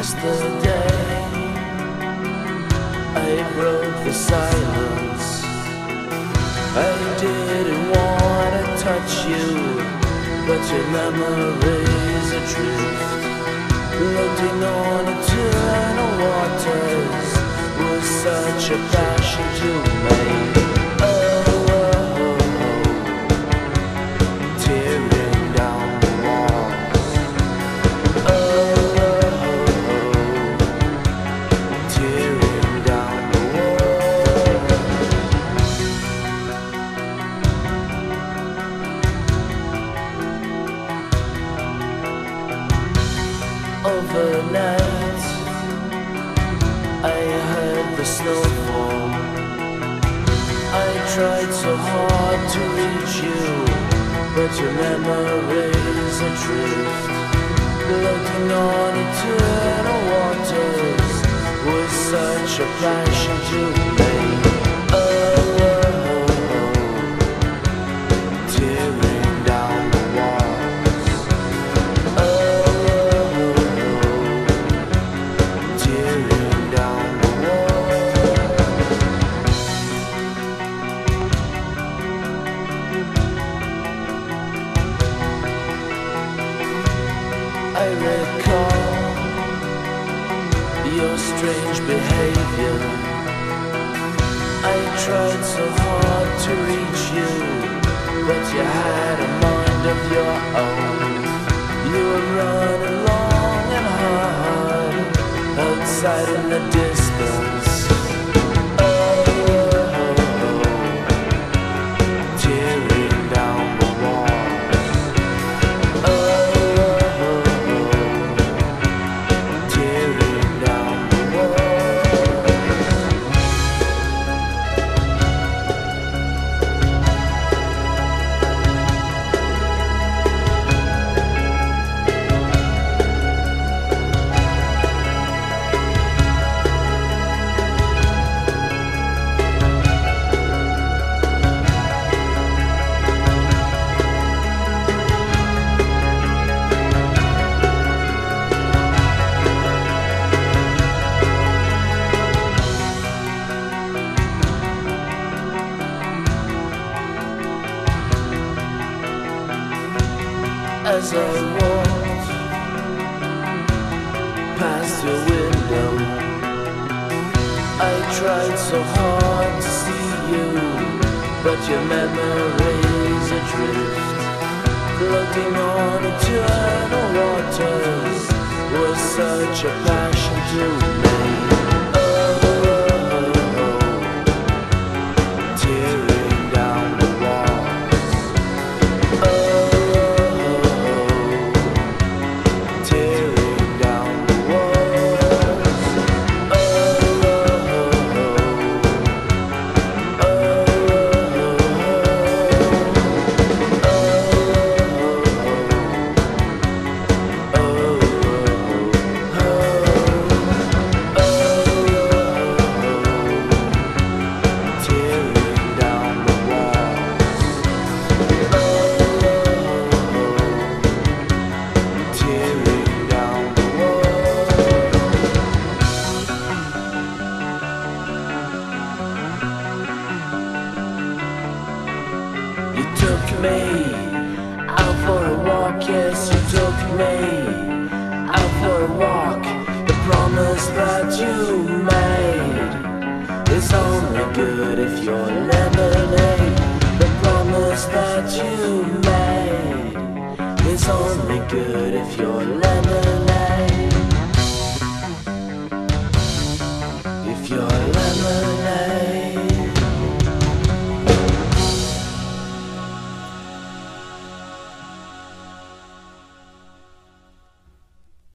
Yesterday, I broke the silence. I didn't want to touch you, but your memory's adrift. Floating on eternal waters was such a passion to me. Overnight, I heard the snowfall. I tried so hard to reach you, but your memories adrift. Floating on eternal waters was such a passion to me. I recall your strange behavior. I tried so hard to reach you, but you had a mind of your own. You were running long and hard outside in the distance. As I walked past your window. I tried so hard to see you, but your memories adrift. Floating on eternal waters was such a passion to me. Took me out for a walk, yes, you took me out for a walk. The promise that you made is only good if you're lemonade. The promise that you made is only good if you're lemonade.